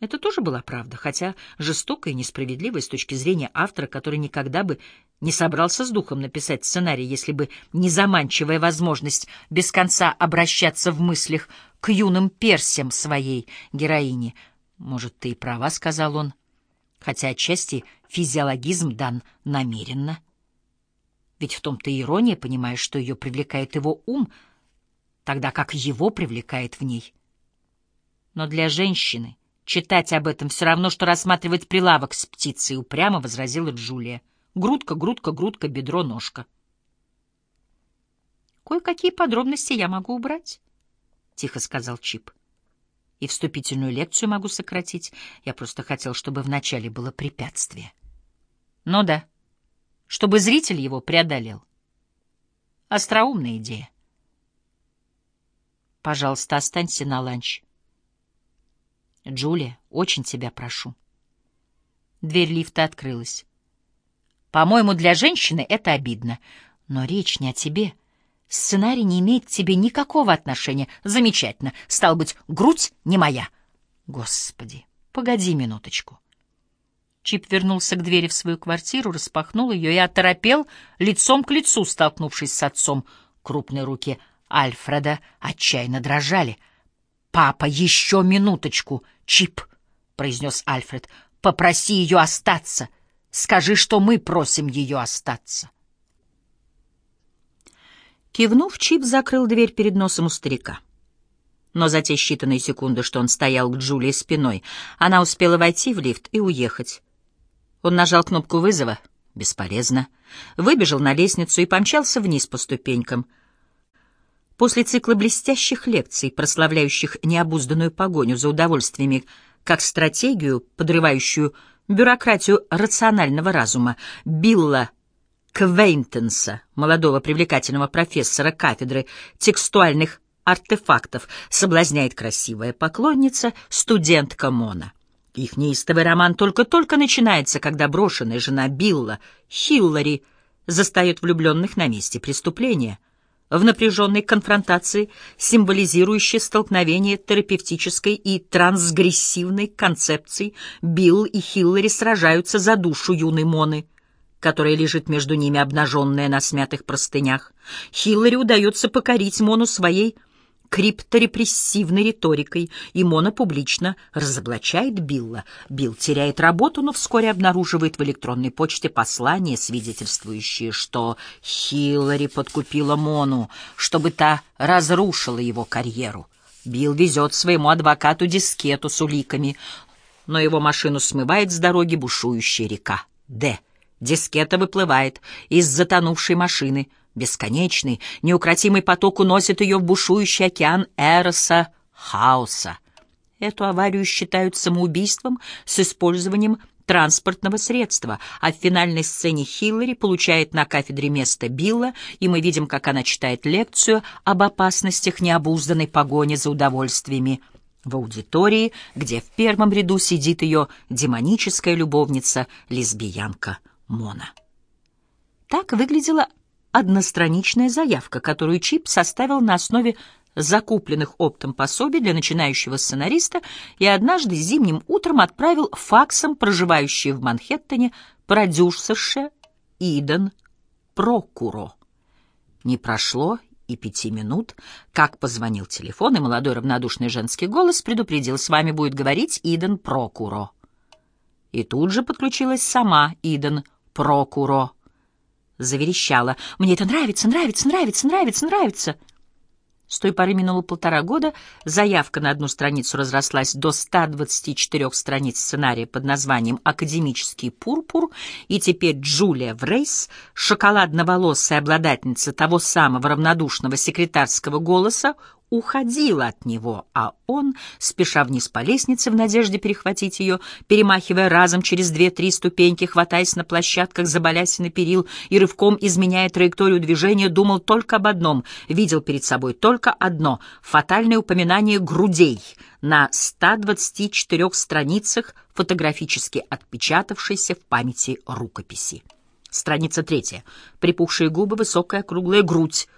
Это тоже была правда, хотя жестокая и несправедливая с точки зрения автора, который никогда бы не собрался с духом написать сценарий, если бы не заманчивая возможность без конца обращаться в мыслях к юным персям своей героини. «Может, ты и права», — сказал он, хотя отчасти физиологизм дан намеренно. Ведь в том-то ирония, понимаешь, что ее привлекает его ум, тогда как его привлекает в ней. Но для женщины Читать об этом все равно, что рассматривать прилавок с птицей, упрямо возразила Джулия. Грудка, грудка, грудка, бедро, ножка. Кое-какие подробности я могу убрать, — тихо сказал Чип. И вступительную лекцию могу сократить. Я просто хотел, чтобы вначале было препятствие. Ну да, чтобы зритель его преодолел. Остроумная идея. Пожалуйста, останься на ланч. Джулия, очень тебя прошу. Дверь лифта открылась. По-моему, для женщины это обидно. Но речь не о тебе. Сценарий не имеет к тебе никакого отношения. Замечательно. Стал быть, грудь не моя. Господи, погоди минуточку. Чип вернулся к двери в свою квартиру, распахнул ее и оторопел, лицом к лицу столкнувшись с отцом. Крупные руки Альфреда отчаянно дрожали — «Папа, еще минуточку, Чип», — произнес Альфред. «Попроси ее остаться. Скажи, что мы просим ее остаться». Кивнув, Чип закрыл дверь перед носом у старика. Но за те считанные секунды, что он стоял к Джулии спиной, она успела войти в лифт и уехать. Он нажал кнопку вызова. Бесполезно. Выбежал на лестницу и помчался вниз по ступенькам — После цикла блестящих лекций, прославляющих необузданную погоню за удовольствиями как стратегию, подрывающую бюрократию рационального разума, Билла Квейнтенса, молодого привлекательного профессора кафедры текстуальных артефактов, соблазняет красивая поклонница, студентка Мона. Их неистовый роман только-только начинается, когда брошенная жена Билла, Хиллари, застает влюбленных на месте преступления — в напряженной конфронтации, символизирующей столкновение терапевтической и трансгрессивной концепций, Билл и Хиллари сражаются за душу юной Моны, которая лежит между ними обнаженная на смятых простынях. Хиллари удается покорить Мону своей крипторепрессивной риторикой, и Мона публично разоблачает Билла. Билл теряет работу, но вскоре обнаруживает в электронной почте послание, свидетельствующее, что Хиллари подкупила Мону, чтобы та разрушила его карьеру. Билл везет своему адвокату дискету с уликами, но его машину смывает с дороги бушующая река. Д. Дискета выплывает из затонувшей машины — Бесконечный, неукротимый поток уносит ее в бушующий океан Эроса, хаоса. Эту аварию считают самоубийством с использованием транспортного средства, а в финальной сцене Хиллари получает на кафедре место Билла, и мы видим, как она читает лекцию об опасностях необузданной погони за удовольствиями в аудитории, где в первом ряду сидит ее демоническая любовница, лесбиянка Мона. Так выглядела одностраничная заявка, которую Чип составил на основе закупленных оптом пособий для начинающего сценариста и однажды зимним утром отправил факсом проживающей в Манхэттене продюсерше Иден Прокуро. Не прошло и пяти минут, как позвонил телефон, и молодой равнодушный женский голос предупредил, с вами будет говорить Иден Прокуро. И тут же подключилась сама Иден Прокуро заверещала. «Мне это нравится, нравится, нравится, нравится, нравится!» С той поры минуло полтора года, заявка на одну страницу разрослась до 124 страниц сценария под названием «Академический пурпур», и теперь Джулия Врейс, шоколадноволосая обладательница того самого равнодушного секретарского голоса, уходила от него, а он, спеша вниз по лестнице в надежде перехватить ее, перемахивая разом через две-три ступеньки, хватаясь на площадках за балясины перил и рывком изменяя траекторию движения, думал только об одном, видел перед собой только одно — фатальное упоминание грудей на 124 страницах, фотографически отпечатавшейся в памяти рукописи. Страница третья. Припухшие губы, высокая круглая грудь,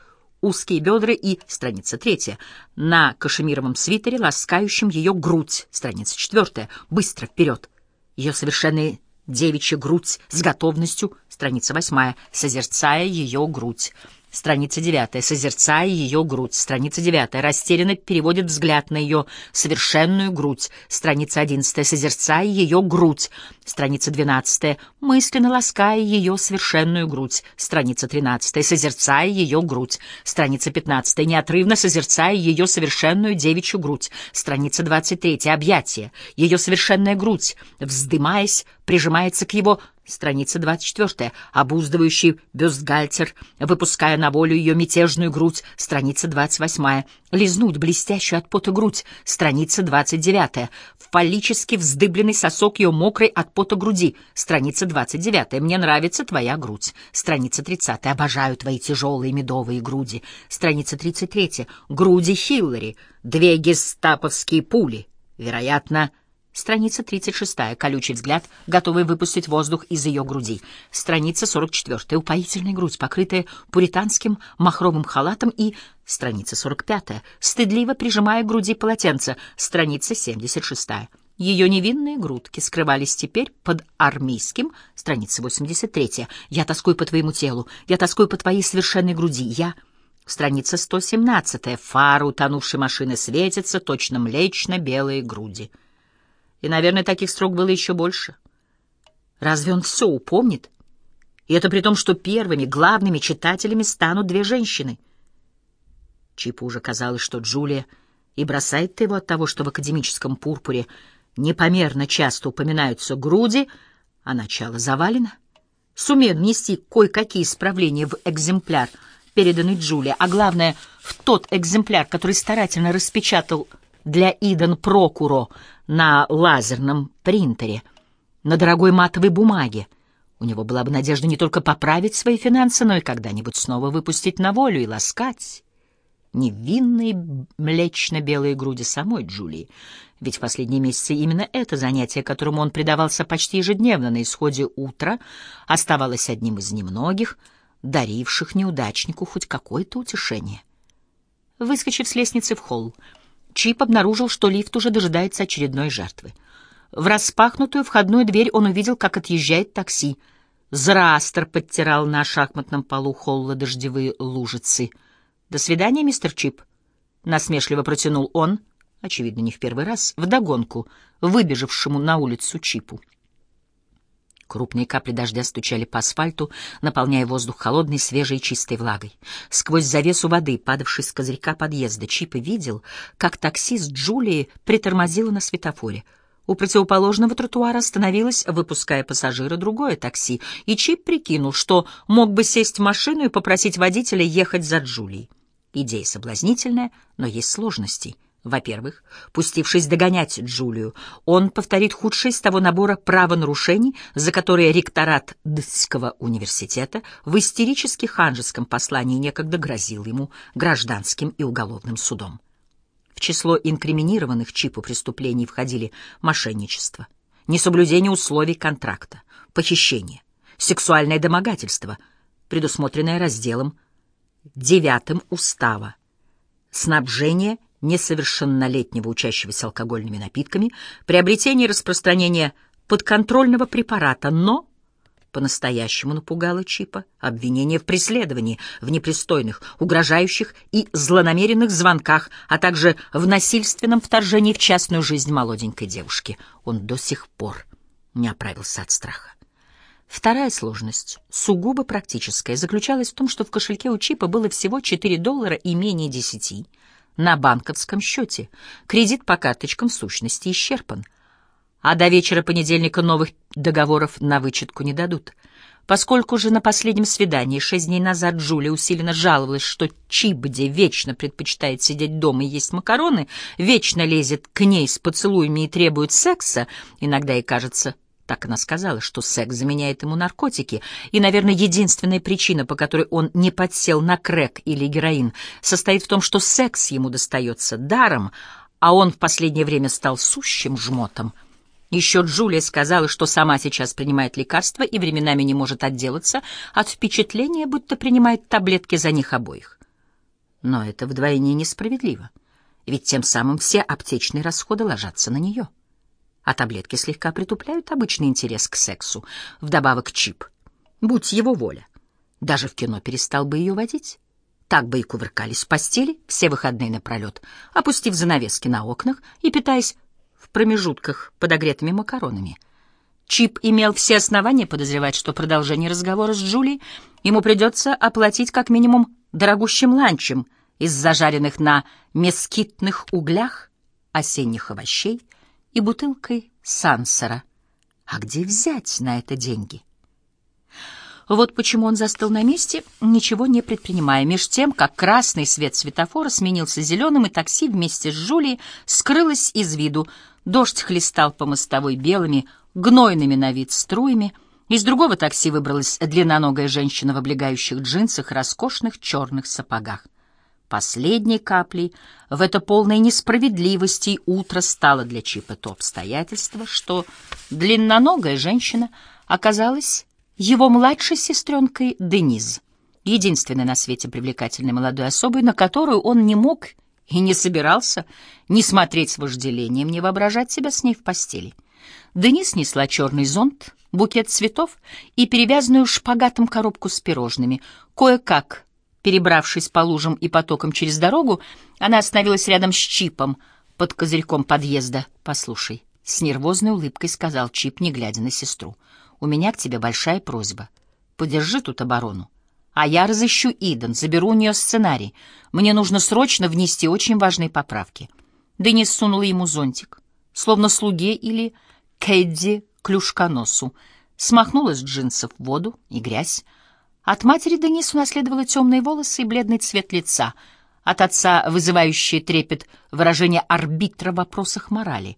узкие бедра и, страница третья, на кашемировом свитере, ласкающем ее грудь, страница четвертая, быстро вперед. Ее совершенная девичья грудь с готовностью, страница восьмая, созерцая ее грудь. Страница девятая. Созерцая ее грудь. Страница девятая. Растерянно переводит взгляд на ее совершенную грудь. Страница одиннадцатая. Созерцая ее грудь. Страница двенадцатая. Мысленно лаская ее совершенную грудь. Страница тринадцатая. Созерцая ее грудь. Страница пятнадцатая. Неотрывно созерцая ее совершенную девичью грудь. Страница двадцать третья. Объятие. Ее совершенная грудь, вздымаясь, прижимается к его Страница 24. Обуздывающий бюстгальтер, выпуская на волю ее мятежную грудь. Страница 28. Лизнуть блестящую от пота грудь. Страница 29. Фаллически вздыбленный сосок ее мокрой от пота груди. Страница 29. Мне нравится твоя грудь. Страница 30. Обожаю твои тяжелые медовые груди. Страница 33. Груди Хиллари. Две гестаповские пули. Вероятно, Страница 36. Колючий взгляд, готовый выпустить воздух из ее груди. Страница 44. Упоительная грудь, покрытая пуританским махровым халатом и... Страница 45. Стыдливо прижимая к груди полотенце. Страница 76. Ее невинные грудки скрывались теперь под армейским, страница 83. «Я тоскую по твоему телу, я тоскую по твоей совершенной груди, я...» Страница 117. Фары утонувшей машины светятся, точно млечно-белые груди. И, наверное, таких строк было еще больше. Разве он все упомнит? И это при том, что первыми, главными читателями станут две женщины. Чипу уже казалось, что Джулия и бросает его от того, что в академическом пурпуре непомерно часто упоминаются груди, а начало завалено. Сумеет внести кое-какие исправления в экземпляр, переданный Джулия, а главное, в тот экземпляр, который старательно распечатал для Иден Прокуро на лазерном принтере, на дорогой матовой бумаге. У него была бы надежда не только поправить свои финансы, но и когда-нибудь снова выпустить на волю и ласкать невинные млечно-белые груди самой Джулии. Ведь в последние месяцы именно это занятие, которому он предавался почти ежедневно на исходе утра, оставалось одним из немногих, даривших неудачнику хоть какое-то утешение. Выскочив с лестницы в холл, Чип обнаружил, что лифт уже дожидается очередной жертвы. В распахнутую входную дверь он увидел, как отъезжает такси. Зрастер подтирал на шахматном полу холла дождевые лужицы. «До свидания, мистер Чип», — насмешливо протянул он, очевидно, не в первый раз, вдогонку, выбежавшему на улицу Чипу. Крупные капли дождя стучали по асфальту, наполняя воздух холодной, свежей, чистой влагой. Сквозь завесу воды, падавшей с козырька подъезда, Чип видел, как таксист Джулии притормозила на светофоре. У противоположного тротуара остановилось, выпуская пассажира, другое такси, и Чип прикинул, что мог бы сесть в машину и попросить водителя ехать за Джулией. Идея соблазнительная, но есть сложности — во-первых, пустившись догонять Джулию, он повторит худшее из того набора правонарушений, за которые ректорат Дтского университета в истерически ханжеском послании некогда грозил ему гражданским и уголовным судом. В число инкриминированных Чипу преступлений входили мошенничество, несоблюдение условий контракта, похищение, сексуальное домогательство, предусмотренное разделом девятым устава, снабжение – несовершеннолетнего учащегося алкогольными напитками, приобретение и распространение подконтрольного препарата, но по-настоящему напугало Чипа обвинение в преследовании, в непристойных, угрожающих и злонамеренных звонках, а также в насильственном вторжении в частную жизнь молоденькой девушки. Он до сих пор не оправился от страха. Вторая сложность, сугубо практическая, заключалась в том, что в кошельке у Чипа было всего 4 доллара и менее 10, на банковском счете. Кредит по карточкам в сущности исчерпан. А до вечера понедельника новых договоров на вычетку не дадут. Поскольку же на последнем свидании шесть дней назад Джулия усиленно жаловалась, что Чибди вечно предпочитает сидеть дома и есть макароны, вечно лезет к ней с поцелуями и требует секса, иногда ей кажется, так она сказала, что секс заменяет ему наркотики, и, наверное, единственная причина, по которой он не подсел на крэк или героин, состоит в том, что секс ему достается даром, а он в последнее время стал сущим жмотом. Еще Джулия сказала, что сама сейчас принимает лекарства и временами не может отделаться от впечатления, будто принимает таблетки за них обоих. Но это вдвойне несправедливо, ведь тем самым все аптечные расходы ложатся на нее. А таблетки слегка притупляют обычный интерес к сексу. Вдобавок чип. Будь его воля. Даже в кино перестал бы ее водить. Так бы и кувыркались в постели все выходные напролет, опустив занавески на окнах и питаясь в промежутках подогретыми макаронами. Чип имел все основания подозревать, что продолжение разговора с Джулией ему придется оплатить как минимум дорогущим ланчем из зажаренных на мескитных углях осенних овощей и бутылкой сансера. А где взять на это деньги? Вот почему он застыл на месте, ничего не предпринимая, меж тем, как красный свет светофора сменился зеленым, и такси вместе с Жулией скрылось из виду. Дождь хлестал по мостовой белыми, гнойными на вид струями — из другого такси выбралась длинноногая женщина в облегающих джинсах и роскошных черных сапогах. Последней каплей в это полной несправедливости утро стало для Чипа то обстоятельство, что длинноногая женщина оказалась его младшей сестренкой Дениз, единственной на свете привлекательной молодой особой, на которую он не мог и не собирался ни смотреть с вожделением, ни воображать себя с ней в постели. Денис несла черный зонт, букет цветов и перевязанную шпагатом коробку с пирожными. Кое-как, перебравшись по лужам и потокам через дорогу, она остановилась рядом с Чипом под козырьком подъезда. «Послушай», — с нервозной улыбкой сказал Чип, не глядя на сестру, — «у меня к тебе большая просьба. Подержи тут оборону. А я разыщу Иден, заберу у нее сценарий. Мне нужно срочно внести очень важные поправки». Денис сунула ему зонтик, словно слуге или Кэдди клюшконосу, смахнула с джинсов воду и грязь. От матери Денис унаследовала темные волосы и бледный цвет лица, от отца вызывающее трепет выражение арбитра в вопросах морали.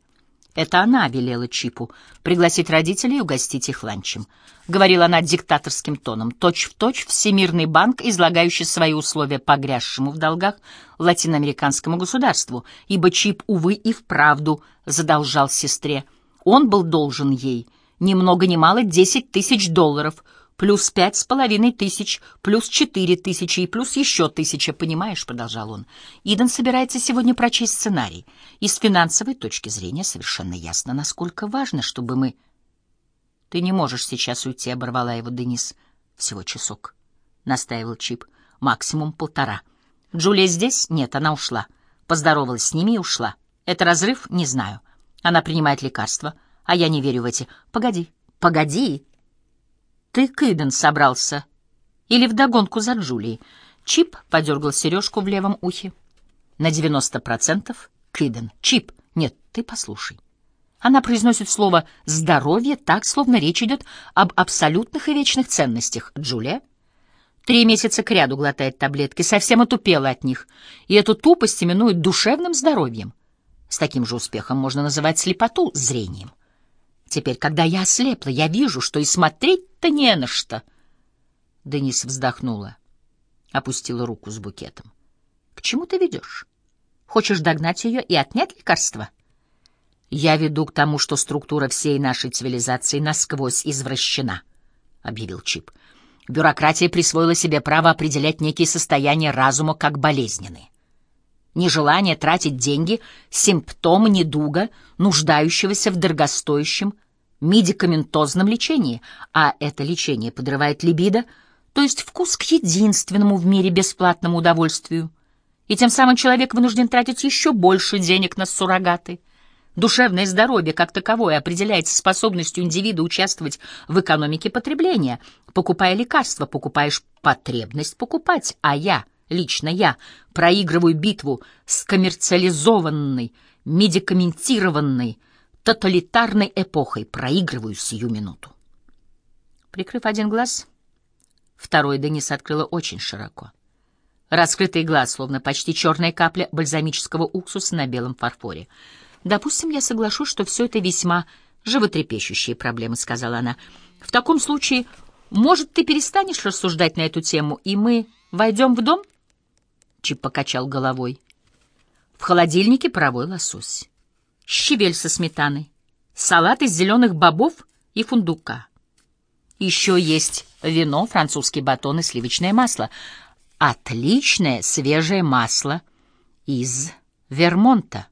Это она велела Чипу пригласить родителей и угостить их ланчем. Говорила она диктаторским тоном, точь-в-точь точь Всемирный банк, излагающий свои условия погрязшему в долгах латиноамериканскому государству, ибо Чип, увы, и вправду задолжал сестре — он был должен ей ни много ни мало десять тысяч долларов, плюс пять с половиной тысяч, плюс четыре тысячи и плюс еще тысяча, понимаешь, — продолжал он. Иден собирается сегодня прочесть сценарий, и с финансовой точки зрения совершенно ясно, насколько важно, чтобы мы... — Ты не можешь сейчас уйти, — оборвала его Денис. — Всего часок, — настаивал Чип. — Максимум полтора. — Джулия здесь? Нет, она ушла. Поздоровалась с ними и ушла. Это разрыв? Не знаю. — она принимает лекарства, а я не верю в эти... Погоди, погоди. Ты к Иден собрался? Или вдогонку за Джулией? Чип подергал сережку в левом ухе. На девяносто процентов Киден. Чип, нет, ты послушай. Она произносит слово «здоровье» так, словно речь идет об абсолютных и вечных ценностях. Джулия? Три месяца кряду глотает таблетки, совсем отупела от них, и эту тупость именует душевным здоровьем. С таким же успехом можно называть слепоту зрением. Теперь, когда я ослепла, я вижу, что и смотреть-то не на что. Денис вздохнула, опустила руку с букетом. — К чему ты ведешь? Хочешь догнать ее и отнять лекарства? — Я веду к тому, что структура всей нашей цивилизации насквозь извращена, — объявил Чип. Бюрократия присвоила себе право определять некие состояния разума как болезненные. Нежелание тратить деньги — симптом недуга, нуждающегося в дорогостоящем медикаментозном лечении, а это лечение подрывает либидо, то есть вкус к единственному в мире бесплатному удовольствию. И тем самым человек вынужден тратить еще больше денег на суррогаты. Душевное здоровье как таковое определяется способностью индивида участвовать в экономике потребления. Покупая лекарства, покупаешь потребность покупать, а я — Лично я проигрываю битву с коммерциализованной, медикаментированной, тоталитарной эпохой. Проигрываю сию минуту. Прикрыв один глаз, второй Денис открыла очень широко. Раскрытый глаз, словно почти черная капля бальзамического уксуса на белом фарфоре. «Допустим, я соглашусь, что все это весьма животрепещущие проблемы», — сказала она. «В таком случае, может, ты перестанешь рассуждать на эту тему, и мы войдем в дом?» Чип покачал головой. В холодильнике паровой лосось. Щавель со сметаной. Салат из зеленых бобов и фундука. Еще есть вино, французский батон и сливочное масло. отличное свежее масло из Вермонта.